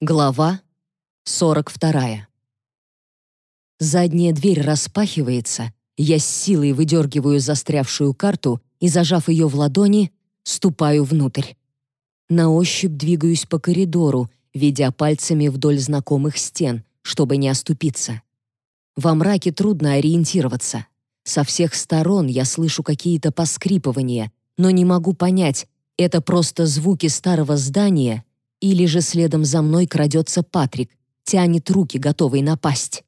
Глава 42. Задняя дверь распахивается, я с силой выдергиваю застрявшую карту и, зажав ее в ладони, ступаю внутрь. На ощупь двигаюсь по коридору, ведя пальцами вдоль знакомых стен, чтобы не оступиться. Во мраке трудно ориентироваться. Со всех сторон я слышу какие-то поскрипывания, но не могу понять, это просто звуки старого здания или же следом за мной крадется Патрик, тянет руки, готовый напасть.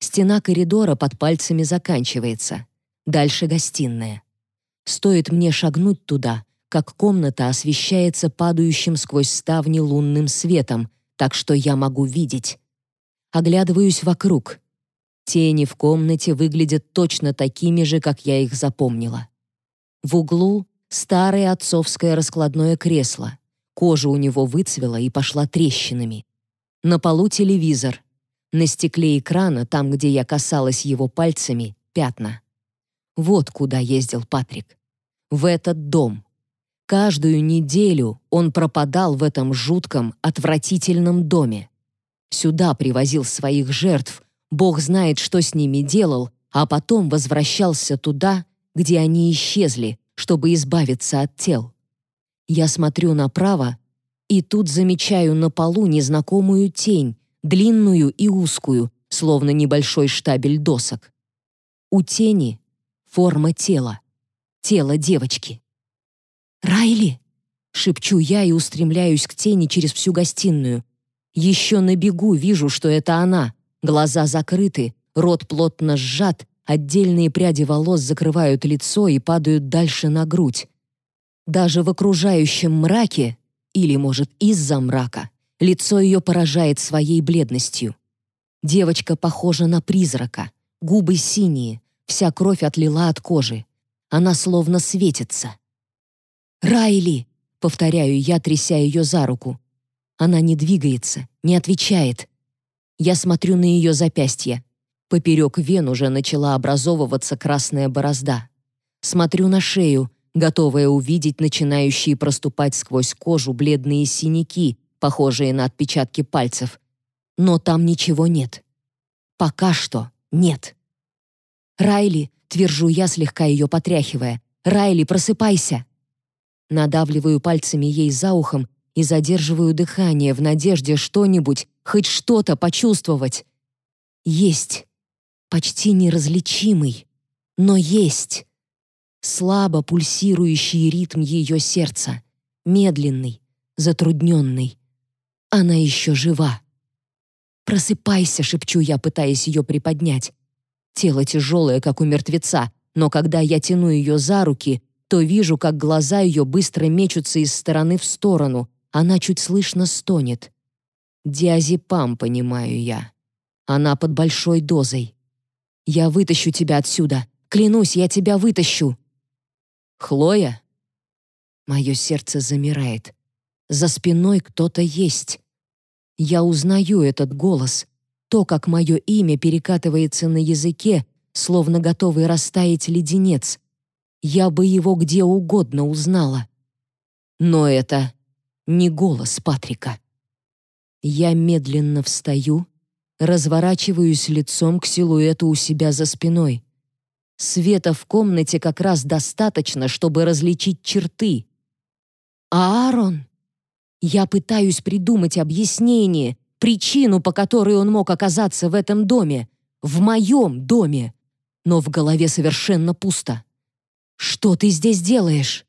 Стена коридора под пальцами заканчивается. Дальше гостиная. Стоит мне шагнуть туда, как комната освещается падающим сквозь ставни лунным светом, так что я могу видеть. Оглядываюсь вокруг. Тени в комнате выглядят точно такими же, как я их запомнила. В углу старое отцовское раскладное кресло — Кожа у него выцвела и пошла трещинами. На полу телевизор. На стекле экрана, там, где я касалась его пальцами, пятна. Вот куда ездил Патрик. В этот дом. Каждую неделю он пропадал в этом жутком, отвратительном доме. Сюда привозил своих жертв, Бог знает, что с ними делал, а потом возвращался туда, где они исчезли, чтобы избавиться от тел. Я смотрю направо, и тут замечаю на полу незнакомую тень, длинную и узкую, словно небольшой штабель досок. У тени форма тела, тело девочки. «Райли!» — шепчу я и устремляюсь к тени через всю гостиную. Еще на бегу вижу, что это она. Глаза закрыты, рот плотно сжат, отдельные пряди волос закрывают лицо и падают дальше на грудь. Даже в окружающем мраке, или, может, из-за мрака, лицо ее поражает своей бледностью. Девочка похожа на призрака, губы синие, вся кровь отлила от кожи. Она словно светится. «Райли!» — повторяю я, тряся ее за руку. Она не двигается, не отвечает. Я смотрю на ее запястье. Поперек вен уже начала образовываться красная борозда. Смотрю на шею, готовая увидеть начинающие проступать сквозь кожу бледные синяки, похожие на отпечатки пальцев. Но там ничего нет. Пока что нет. «Райли», — твержу я, слегка ее потряхивая, «Райли, просыпайся!» Надавливаю пальцами ей за ухом и задерживаю дыхание в надежде что-нибудь, хоть что-то почувствовать. Есть. Почти неразличимый, но есть слабо пульсирующий ритм ее сердца, медленный, затрудненный. Она еще жива. «Просыпайся», — шепчу я, пытаясь ее приподнять. Тело тяжелое, как у мертвеца, но когда я тяну ее за руки, то вижу, как глаза ее быстро мечутся из стороны в сторону. Она чуть слышно стонет. Диазепам, понимаю я. Она под большой дозой. «Я вытащу тебя отсюда. Клянусь, я тебя вытащу!» Хлоя? Мое сердце замирает. За спиной кто-то есть. Я узнаю этот голос. То, как мое имя перекатывается на языке, словно готовый растаять леденец. Я бы его где угодно узнала. Но это не голос Патрика. Я медленно встаю, разворачиваюсь лицом к силуэту у себя за спиной. Света в комнате как раз достаточно, чтобы различить черты. Аарон? Я пытаюсь придумать объяснение, причину, по которой он мог оказаться в этом доме, в моем доме. Но в голове совершенно пусто. «Что ты здесь делаешь?»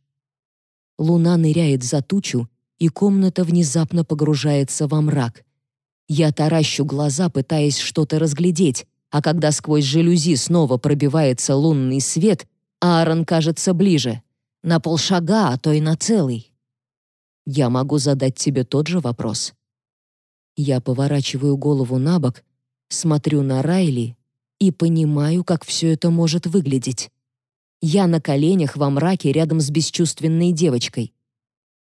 Луна ныряет за тучу, и комната внезапно погружается во мрак. Я таращу глаза, пытаясь что-то разглядеть, а когда сквозь жалюзи снова пробивается лунный свет, Аарон кажется ближе, на полшага, а то и на целый. Я могу задать тебе тот же вопрос. Я поворачиваю голову на бок, смотрю на Райли и понимаю, как все это может выглядеть. Я на коленях во мраке рядом с бесчувственной девочкой.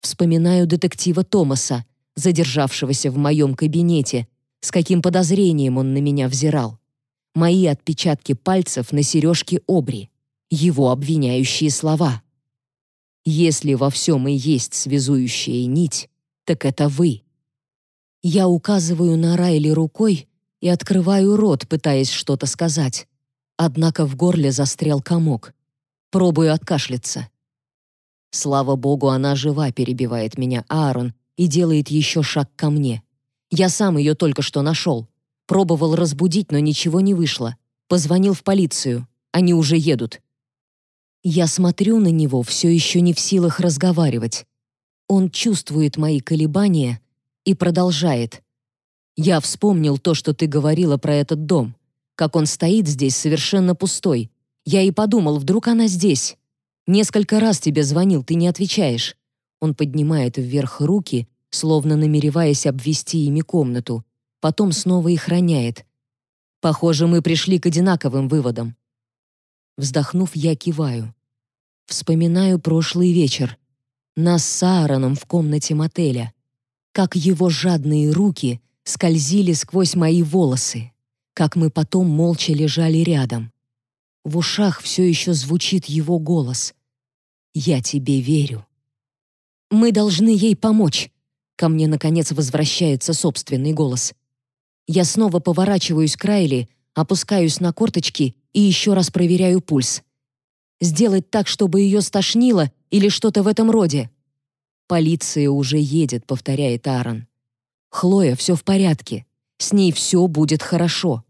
Вспоминаю детектива Томаса, задержавшегося в моем кабинете, с каким подозрением он на меня взирал мои отпечатки пальцев на сережке Обри, его обвиняющие слова. Если во всем и есть связующая нить, так это вы. Я указываю на Райли рукой и открываю рот, пытаясь что-то сказать. Однако в горле застрял комок. Пробую откашляться. Слава богу, она жива, перебивает меня Аарон и делает еще шаг ко мне. Я сам ее только что нашел. Пробовал разбудить, но ничего не вышло. Позвонил в полицию. Они уже едут. Я смотрю на него, все еще не в силах разговаривать. Он чувствует мои колебания и продолжает. «Я вспомнил то, что ты говорила про этот дом. Как он стоит здесь совершенно пустой. Я и подумал, вдруг она здесь. Несколько раз тебе звонил, ты не отвечаешь». Он поднимает вверх руки, словно намереваясь обвести ими комнату. Потом снова их роняет. «Похоже, мы пришли к одинаковым выводам. Вздохнув, я киваю. Вспоминаю прошлый вечер. Нас с Аароном в комнате мотеля. Как его жадные руки скользили сквозь мои волосы. Как мы потом молча лежали рядом. В ушах все еще звучит его голос. «Я тебе верю». «Мы должны ей помочь», — ко мне, наконец, возвращается собственный голос. Я снова поворачиваюсь к Райли, опускаюсь на корточки и еще раз проверяю пульс. Сделать так, чтобы ее стошнило или что-то в этом роде. «Полиция уже едет», — повторяет Аарон. «Хлоя, все в порядке. С ней все будет хорошо.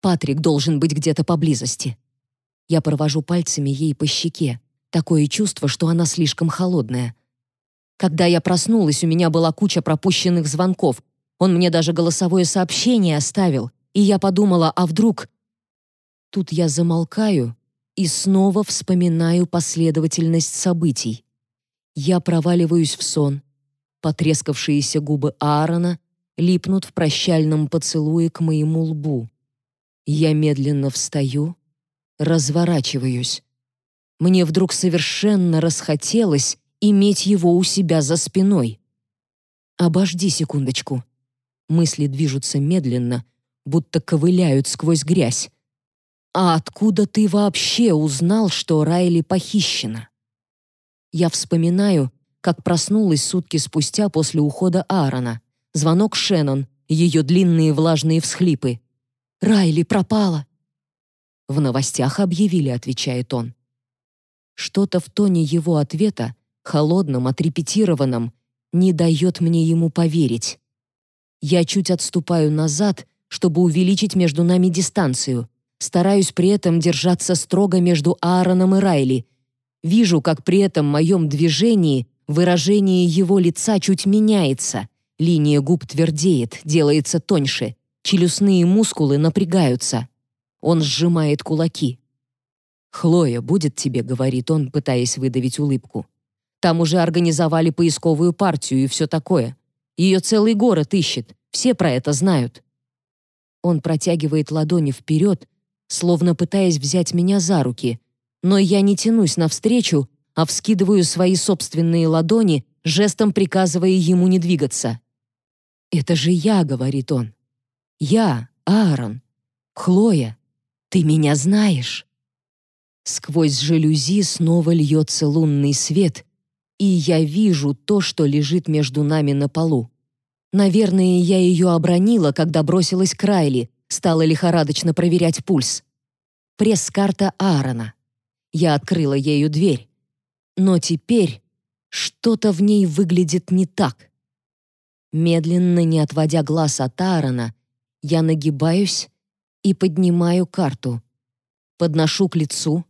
Патрик должен быть где-то поблизости». Я провожу пальцами ей по щеке. Такое чувство, что она слишком холодная. Когда я проснулась, у меня была куча пропущенных звонков. Он мне даже голосовое сообщение оставил. И я подумала, а вдруг... Тут я замолкаю и снова вспоминаю последовательность событий. Я проваливаюсь в сон. Потрескавшиеся губы Аарона липнут в прощальном поцелуе к моему лбу. Я медленно встаю, разворачиваюсь. Мне вдруг совершенно расхотелось иметь его у себя за спиной. Обожди секундочку. Мысли движутся медленно, будто ковыляют сквозь грязь. «А откуда ты вообще узнал, что Райли похищена?» Я вспоминаю, как проснулась сутки спустя после ухода Аарона. Звонок Шеннон, ее длинные влажные всхлипы. «Райли пропала!» «В новостях объявили», — отвечает он. Что-то в тоне его ответа, холодном, отрепетированном, не дает мне ему поверить. Я чуть отступаю назад, чтобы увеличить между нами дистанцию. Стараюсь при этом держаться строго между Аароном и Райли. Вижу, как при этом моем движении выражение его лица чуть меняется. Линия губ твердеет, делается тоньше. Челюстные мускулы напрягаются. Он сжимает кулаки. «Хлоя будет тебе», — говорит он, пытаясь выдавить улыбку. «Там уже организовали поисковую партию и все такое. Ее целый город ищет, все про это знают». Он протягивает ладони вперед, словно пытаясь взять меня за руки, но я не тянусь навстречу, а вскидываю свои собственные ладони, жестом приказывая ему не двигаться. «Это же я», — говорит он. «Я, Аарон. Хлоя, ты меня знаешь». Сквозь жалюзи снова льется лунный свет, и я вижу то, что лежит между нами на полу. Наверное, я ее обронила, когда бросилась к Райли, стала лихорадочно проверять пульс. Пресс-карта Аарона. Я открыла ею дверь. Но теперь что-то в ней выглядит не так. Медленно, не отводя глаз от Аарона, я нагибаюсь и поднимаю карту. Подношу к лицу,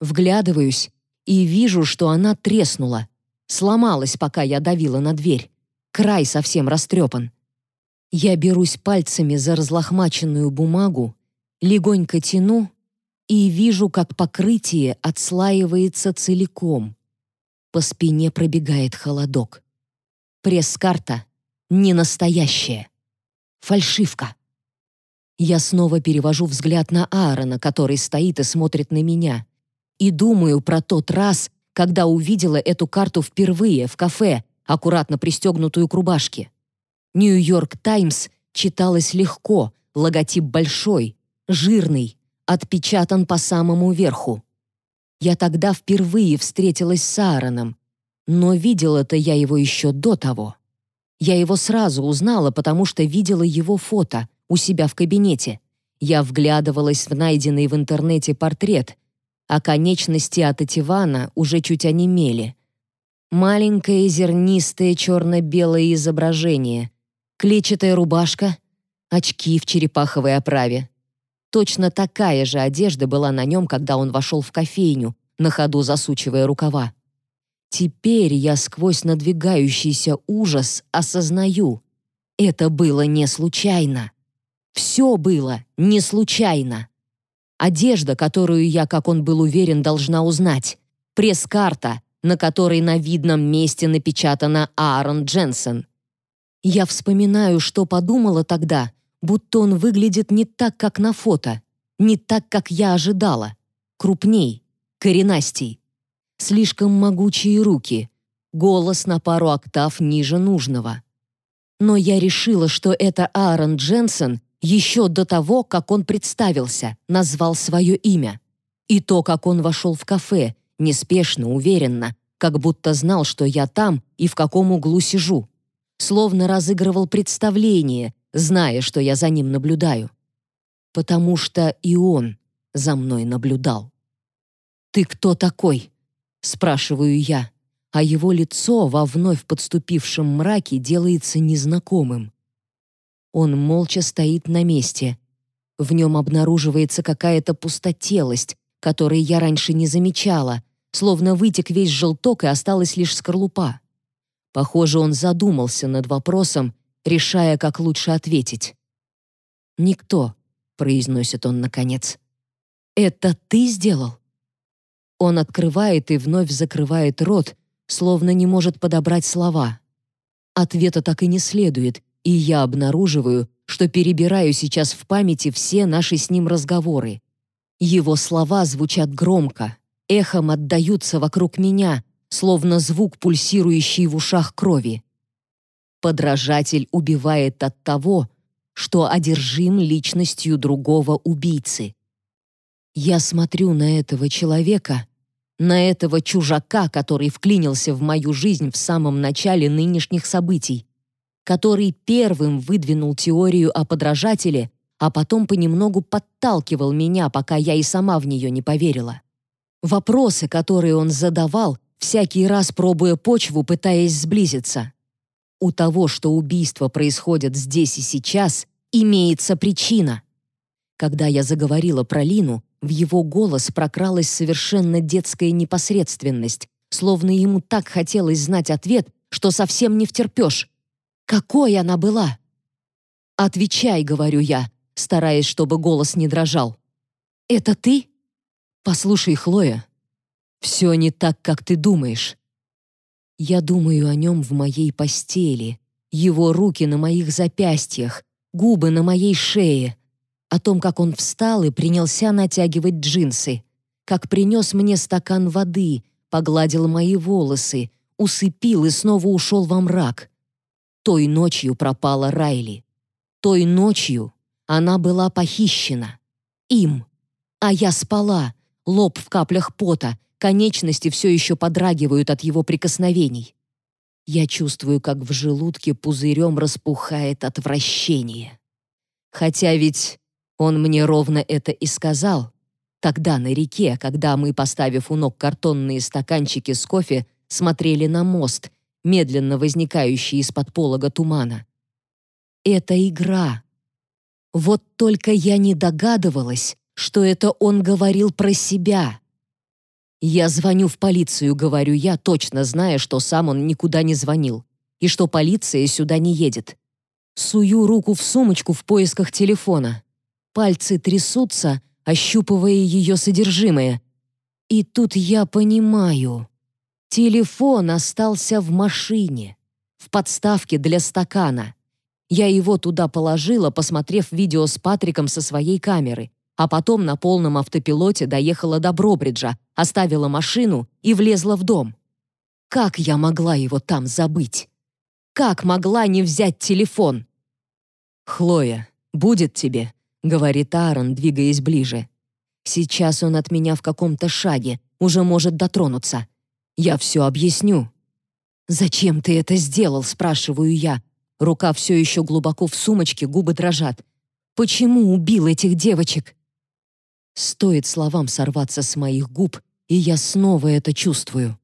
вглядываюсь и вижу, что она треснула, сломалась, пока я давила на дверь. Край совсем растрепан. Я берусь пальцами за разлохмаченную бумагу, легонько тяну и вижу, как покрытие отслаивается целиком. По спине пробегает холодок. Пресс-карта не настоящая. Фальшивка. Я снова перевожу взгляд на Аарона, который стоит и смотрит на меня, и думаю про тот раз, когда увидела эту карту впервые в кафе, аккуратно пристегнутую к рубашке. «Нью-Йорк Таймс» читалось легко, логотип большой, жирный, отпечатан по самому верху. Я тогда впервые встретилась с Аароном, но видела-то я его еще до того. Я его сразу узнала, потому что видела его фото у себя в кабинете. Я вглядывалась в найденный в интернете портрет, а конечности от Ативана уже чуть онемели. Маленькое зернистое черно-белое изображение, клетчатая рубашка, очки в черепаховой оправе. Точно такая же одежда была на нем, когда он вошел в кофейню, на ходу засучивая рукава. Теперь я сквозь надвигающийся ужас осознаю, это было не случайно. Все было не случайно. Одежда, которую я, как он был уверен, должна узнать. Пресс-карта, на которой на видном месте напечатано Аарон Дженсен. Я вспоминаю, что подумала тогда, будто он выглядит не так, как на фото, не так, как я ожидала. Крупней, коренастей. Слишком могучие руки, голос на пару октав ниже нужного. Но я решила, что это Аарон Дженсен еще до того, как он представился, назвал свое имя. И то, как он вошел в кафе, неспешно, уверенно, как будто знал, что я там и в каком углу сижу. Словно разыгрывал представление, зная, что я за ним наблюдаю. Потому что и он за мной наблюдал. «Ты кто такой?» — спрашиваю я, а его лицо во вновь подступившем мраке делается незнакомым. Он молча стоит на месте. В нем обнаруживается какая-то пустотелость, которой я раньше не замечала, словно вытек весь желток и осталась лишь скорлупа. Похоже, он задумался над вопросом, решая, как лучше ответить. «Никто», — произносит он наконец. «Это ты сделал?» Он открывает и вновь закрывает рот, словно не может подобрать слова. Ответа так и не следует, и я обнаруживаю, что перебираю сейчас в памяти все наши с ним разговоры. Его слова звучат громко, эхом отдаются вокруг меня, словно звук, пульсирующий в ушах крови. Подражатель убивает от того, что одержим личностью другого убийцы. Я смотрю на этого человека, на этого чужака, который вклинился в мою жизнь в самом начале нынешних событий, который первым выдвинул теорию о подражателе, а потом понемногу подталкивал меня, пока я и сама в нее не поверила. Вопросы, которые он задавал, всякий раз пробуя почву, пытаясь сблизиться. У того, что убийства происходят здесь и сейчас, имеется причина. Когда я заговорила про Лину, в его голос прокралась совершенно детская непосредственность, словно ему так хотелось знать ответ, что совсем не втерпешь. Какой она была? «Отвечай», — говорю я, стараясь, чтобы голос не дрожал. «Это ты?» «Послушай, Хлоя, все не так, как ты думаешь. Я думаю о нем в моей постели, его руки на моих запястьях, губы на моей шее, о том, как он встал и принялся натягивать джинсы, как принес мне стакан воды, погладил мои волосы, усыпил и снова ушел во мрак. Той ночью пропала Райли. Той ночью она была похищена. Им. А я спала, лоб в каплях пота, конечности все еще подрагивают от его прикосновений. Я чувствую, как в желудке пузырем распухает отвращение. Хотя ведь он мне ровно это и сказал. Тогда на реке, когда мы, поставив у ног картонные стаканчики с кофе, смотрели на мост, медленно возникающий из-под полога тумана. Это игра. Вот только я не догадывалась, что это он говорил про себя. Я звоню в полицию, говорю я, точно зная, что сам он никуда не звонил и что полиция сюда не едет. Сую руку в сумочку в поисках телефона. Пальцы трясутся, ощупывая ее содержимое. И тут я понимаю. Телефон остался в машине, в подставке для стакана. Я его туда положила, посмотрев видео с Патриком со своей камеры, а потом на полном автопилоте доехала до Бробриджа, оставила машину и влезла в дом. Как я могла его там забыть? Как могла не взять телефон? «Хлоя, будет тебе», — говорит Аарон, двигаясь ближе. «Сейчас он от меня в каком-то шаге, уже может дотронуться. Я все объясню». «Зачем ты это сделал?» — спрашиваю я, Рука все еще глубоко в сумочке, губы дрожат. Почему убил этих девочек? Стоит словам сорваться с моих губ, и я снова это чувствую.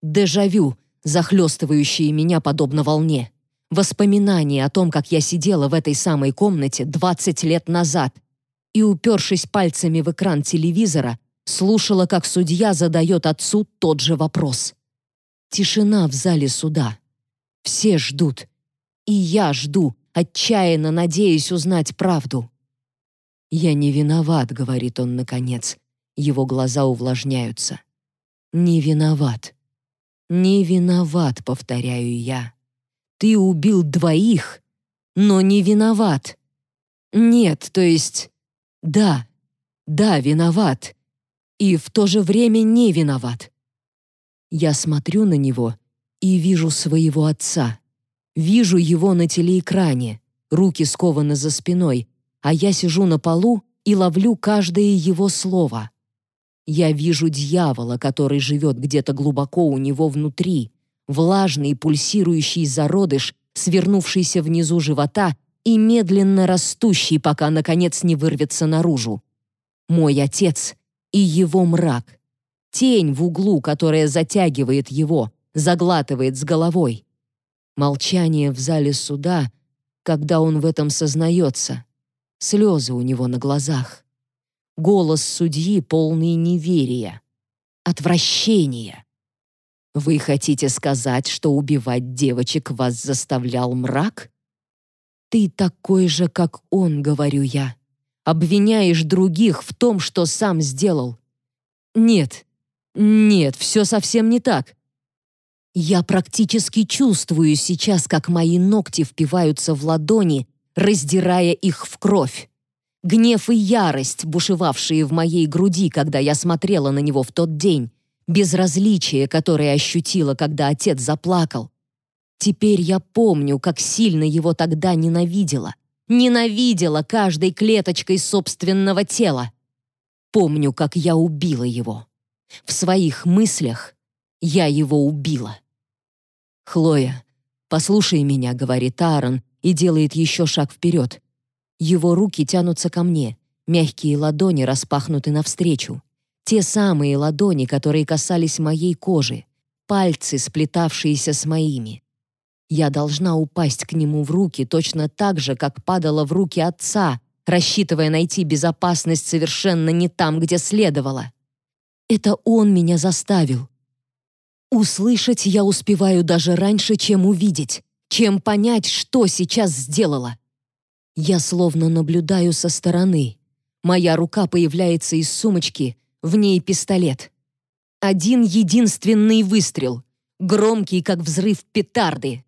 Дежавю, захлестывающие меня подобно волне. Воспоминания о том, как я сидела в этой самой комнате 20 лет назад и, упершись пальцами в экран телевизора, слушала, как судья задает отцу тот же вопрос. Тишина в зале суда. Все ждут. И я жду, отчаянно надеясь узнать правду. «Я не виноват», — говорит он наконец. Его глаза увлажняются. «Не виноват». «Не виноват», — повторяю я. «Ты убил двоих, но не виноват». «Нет, то есть...» «Да, да, виноват. И в то же время не виноват». Я смотрю на него и вижу своего отца. Вижу его на телеэкране, руки скованы за спиной, а я сижу на полу и ловлю каждое его слово. Я вижу дьявола, который живет где-то глубоко у него внутри, влажный пульсирующий зародыш, свернувшийся внизу живота и медленно растущий, пока, наконец, не вырвется наружу. Мой отец и его мрак. Тень в углу, которая затягивает его, заглатывает с головой. Молчание в зале суда, когда он в этом сознается. Слезы у него на глазах. Голос судьи полный неверия. Отвращения. Вы хотите сказать, что убивать девочек вас заставлял мрак? Ты такой же, как он, говорю я. Обвиняешь других в том, что сам сделал. Нет, нет, все совсем не так. Я практически чувствую сейчас, как мои ногти впиваются в ладони, раздирая их в кровь. Гнев и ярость, бушевавшие в моей груди, когда я смотрела на него в тот день, безразличие, которое ощутила, когда отец заплакал. Теперь я помню, как сильно его тогда ненавидела. Ненавидела каждой клеточкой собственного тела. Помню, как я убила его. В своих мыслях я его убила. «Хлоя, послушай меня», — говорит Аарон и делает еще шаг вперед. Его руки тянутся ко мне, мягкие ладони распахнуты навстречу. Те самые ладони, которые касались моей кожи, пальцы, сплетавшиеся с моими. Я должна упасть к нему в руки точно так же, как падала в руки отца, рассчитывая найти безопасность совершенно не там, где следовало. Это он меня заставил. Услышать я успеваю даже раньше, чем увидеть, чем понять, что сейчас сделала. Я словно наблюдаю со стороны. Моя рука появляется из сумочки, в ней пистолет. Один единственный выстрел, громкий, как взрыв петарды.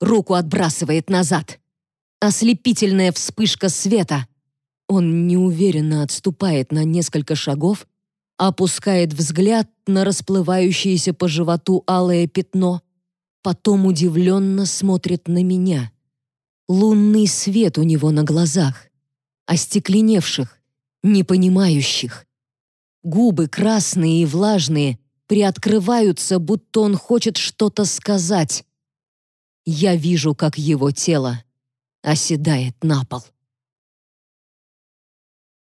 Руку отбрасывает назад. Ослепительная вспышка света. Он неуверенно отступает на несколько шагов, опускает взгляд на расплывающееся по животу алое пятно, потом удивленно смотрит на меня. Лунный свет у него на глазах, остекленевших, непонимающих. Губы красные и влажные приоткрываются, будто он хочет что-то сказать. Я вижу, как его тело оседает на пол.